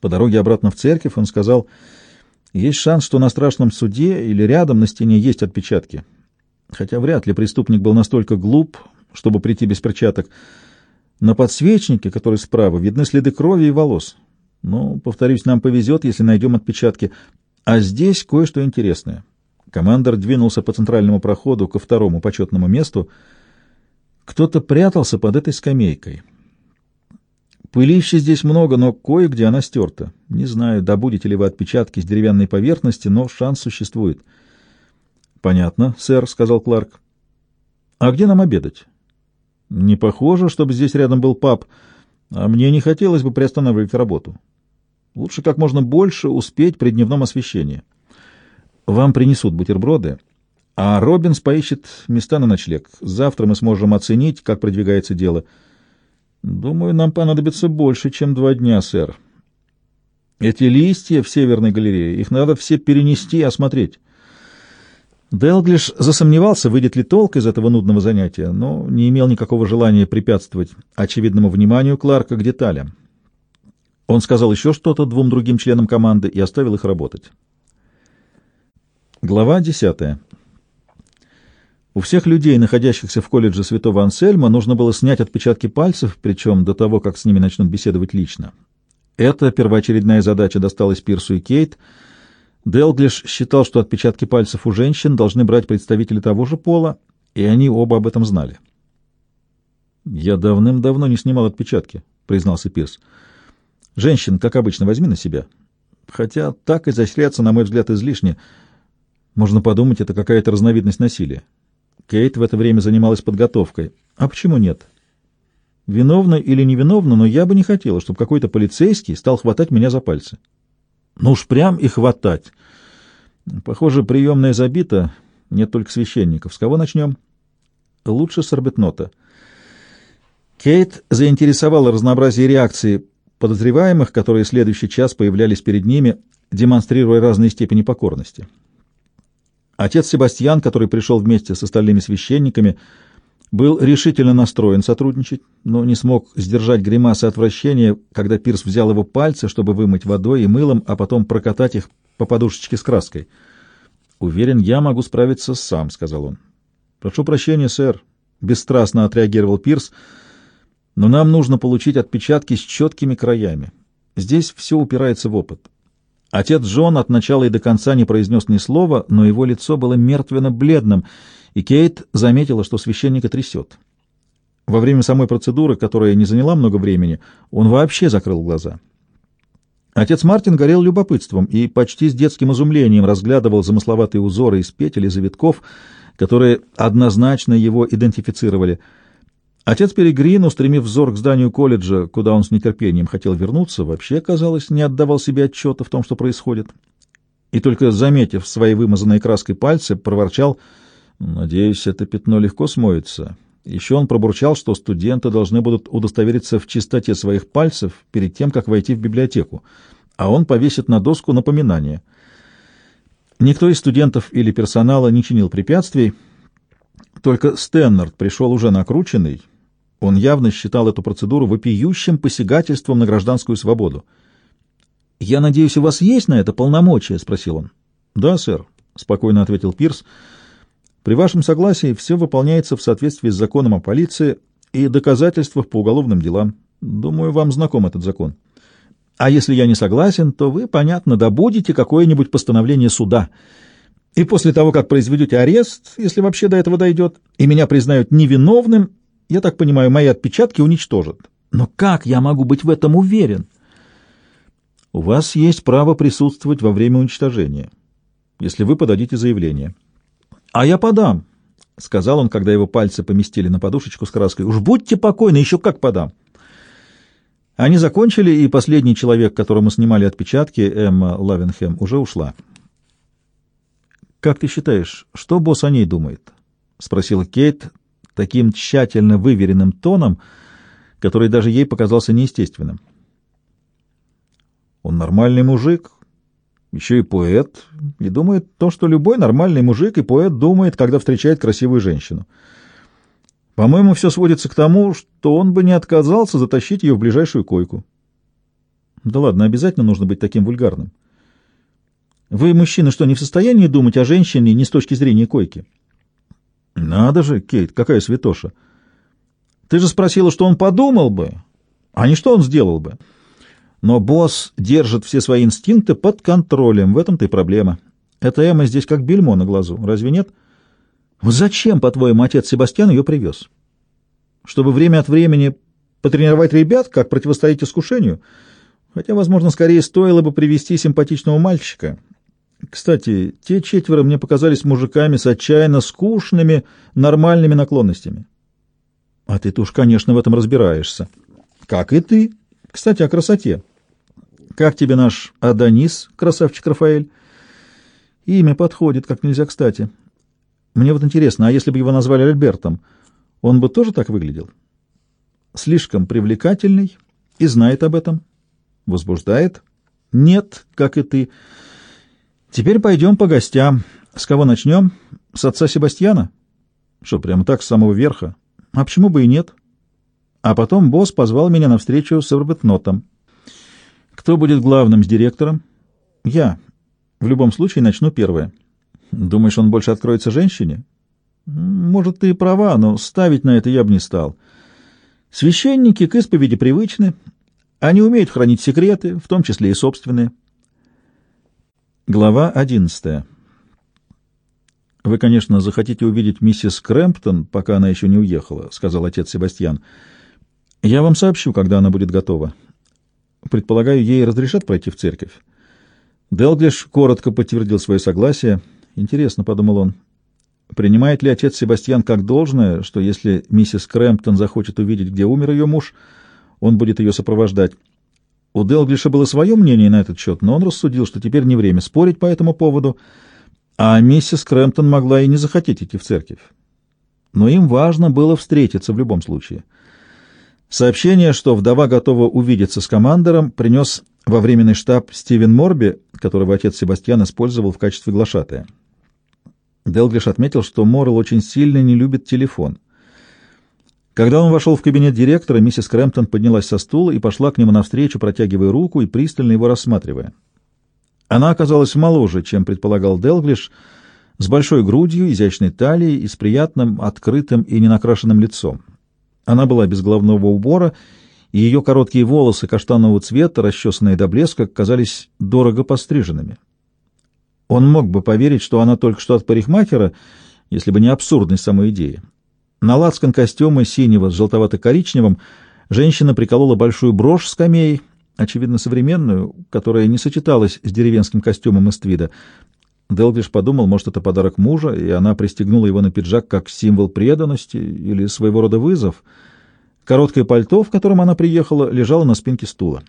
По дороге обратно в церковь он сказал, есть шанс, что на страшном суде или рядом на стене есть отпечатки. Хотя вряд ли преступник был настолько глуп, чтобы прийти без перчаток. На подсвечнике, который справа, видны следы крови и волос. Ну, повторюсь, нам повезет, если найдем отпечатки. А здесь кое-что интересное. Командор двинулся по центральному проходу ко второму почетному месту. Кто-то прятался под этой скамейкой. Пылища здесь много, но кое-где она стерта. Не знаю, добудете ли вы отпечатки с деревянной поверхности, но шанс существует. — Понятно, сэр, — сказал Кларк. — А где нам обедать? — Не похоже, чтобы здесь рядом был паб, а мне не хотелось бы приостанавливать работу. Лучше как можно больше успеть при дневном освещении. Вам принесут бутерброды, а Робинс поищет места на ночлег. Завтра мы сможем оценить, как продвигается дело — Думаю, нам понадобится больше, чем два дня, сэр. Эти листья в Северной галерее, их надо все перенести и осмотреть. Делглиш засомневался, выйдет ли толк из этого нудного занятия, но не имел никакого желания препятствовать очевидному вниманию Кларка к деталям. Он сказал еще что-то двум другим членам команды и оставил их работать. Глава десятая. У всех людей, находящихся в колледже Святого Ансельма, нужно было снять отпечатки пальцев, причем до того, как с ними начнут беседовать лично. Эта первоочередная задача досталась Пирсу и Кейт. Делглиш считал, что отпечатки пальцев у женщин должны брать представители того же пола, и они оба об этом знали. «Я давным-давно не снимал отпечатки», — признался Пирс. «Женщин, как обычно, возьми на себя. Хотя так изощряться, на мой взгляд, излишне. Можно подумать, это какая-то разновидность насилия. Кейт в это время занималась подготовкой. А почему нет? Виновна или невиновна, но я бы не хотела, чтобы какой-то полицейский стал хватать меня за пальцы. Ну уж прям и хватать. Похоже, приемная забита, нет только священников. С кого начнем? Лучше с Арбетнота. Кейт заинтересовала разнообразие реакции подозреваемых, которые следующий час появлялись перед ними, демонстрируя разные степени покорности. Отец Себастьян, который пришел вместе с остальными священниками, был решительно настроен сотрудничать, но не смог сдержать гримасы отвращения, когда Пирс взял его пальцы, чтобы вымыть водой и мылом, а потом прокатать их по подушечке с краской. «Уверен, я могу справиться сам», — сказал он. «Прошу прощения, сэр», — бесстрастно отреагировал Пирс, — «но нам нужно получить отпечатки с четкими краями. Здесь все упирается в опыт. Отец Джон от начала и до конца не произнес ни слова, но его лицо было мертвенно-бледным, и Кейт заметила, что священника трясет. Во время самой процедуры, которая не заняла много времени, он вообще закрыл глаза. Отец Мартин горел любопытством и почти с детским изумлением разглядывал замысловатые узоры из петель и завитков, которые однозначно его идентифицировали — Отец Перегрин, устремив взор к зданию колледжа, куда он с нетерпением хотел вернуться, вообще, казалось, не отдавал себе отчета в том, что происходит. И только заметив свои вымазанные краской пальцы, проворчал, «Надеюсь, это пятно легко смоется». Еще он пробурчал, что студенты должны будут удостовериться в чистоте своих пальцев перед тем, как войти в библиотеку, а он повесит на доску напоминание. Никто из студентов или персонала не чинил препятствий, только Стэннард пришел уже накрученный, он явно считал эту процедуру вопиющим посягательством на гражданскую свободу. «Я надеюсь, у вас есть на это полномочия?» — спросил он. «Да, сэр», — спокойно ответил Пирс. «При вашем согласии все выполняется в соответствии с законом о полиции и доказательствах по уголовным делам. Думаю, вам знаком этот закон. А если я не согласен, то вы, понятно, добудете какое-нибудь постановление суда. И после того, как произведете арест, если вообще до этого дойдет, и меня признают невиновным, я так понимаю, мои отпечатки уничтожат. Но как я могу быть в этом уверен? У вас есть право присутствовать во время уничтожения, если вы подадите заявление. А я подам, — сказал он, когда его пальцы поместили на подушечку с краской. Уж будьте покойны, еще как подам. Они закончили, и последний человек, которому снимали отпечатки, Эмма Лавенхэм, уже ушла. «Как ты считаешь, что босс о ней думает?» — спросила Кейт, таким тщательно выверенным тоном, который даже ей показался неестественным. Он нормальный мужик, еще и поэт, и думает то, что любой нормальный мужик и поэт думает, когда встречает красивую женщину. По-моему, все сводится к тому, что он бы не отказался затащить ее в ближайшую койку. Да ладно, обязательно нужно быть таким вульгарным. Вы, мужчины, что, не в состоянии думать о женщине не с точки зрения койки? Надо же, Кейт, какая святоша. Ты же спросила, что он подумал бы, а не что он сделал бы. Но босс держит все свои инстинкты под контролем, в этом-то и проблема. Эта Эмма здесь как бельмо на глазу, разве нет? Зачем, по-твоему, отец Себастьян ее привез? Чтобы время от времени потренировать ребят, как противостоять искушению? Хотя, возможно, скорее стоило бы привести симпатичного мальчика. Кстати, те четверо мне показались мужиками с отчаянно скучными, нормальными наклонностями. А ты-то уж, конечно, в этом разбираешься. Как и ты. Кстати, о красоте. Как тебе наш Адонис, красавчик Рафаэль? Имя подходит, как нельзя кстати. Мне вот интересно, а если бы его назвали Альбертом, он бы тоже так выглядел? Слишком привлекательный и знает об этом. Возбуждает? Нет, как и ты. Теперь пойдем по гостям. С кого начнем? С отца Себастьяна? Что, прямо так, с самого верха? А почему бы и нет? А потом босс позвал меня на встречу с Эрбетнотом. Кто будет главным с директором? Я. В любом случае начну первое. Думаешь, он больше откроется женщине? Может, ты и права, но ставить на это я бы не стал. Священники к исповеди привычны. Они умеют хранить секреты, в том числе и собственные. Глава одиннадцатая. «Вы, конечно, захотите увидеть миссис Крэмптон, пока она еще не уехала», — сказал отец Себастьян. «Я вам сообщу, когда она будет готова. Предполагаю, ей разрешат пройти в церковь». Делглиш коротко подтвердил свое согласие. «Интересно», — подумал он, — «принимает ли отец Себастьян как должное, что если миссис Крэмптон захочет увидеть, где умер ее муж, он будет ее сопровождать?» У Делглиша было свое мнение на этот счет, но он рассудил, что теперь не время спорить по этому поводу — а миссис Крэмптон могла и не захотеть идти в церковь. Но им важно было встретиться в любом случае. Сообщение, что вдова готова увидеться с командором, принес во временный штаб Стивен Морби, которого отец Себастьян использовал в качестве глашатая. Делглиш отметил, что Моррелл очень сильно не любит телефон. Когда он вошел в кабинет директора, миссис Крэмптон поднялась со стула и пошла к нему навстречу, протягивая руку и пристально его рассматривая. Она оказалась моложе, чем предполагал Делглиш, с большой грудью, изящной талией и с приятным, открытым и ненакрашенным лицом. Она была без головного убора, и ее короткие волосы каштанового цвета, расчесанные до блеска, казались дорого постриженными. Он мог бы поверить, что она только что от парикмахера, если бы не абсурдность самой идеи. На лацкан костюма синего с желтовато-коричневым женщина приколола большую брошь с камеей, очевидно, современную, которая не сочеталась с деревенским костюмом из твида. Делглиш подумал, может, это подарок мужа, и она пристегнула его на пиджак как символ преданности или своего рода вызов. Короткое пальто, в котором она приехала, лежало на спинке стула.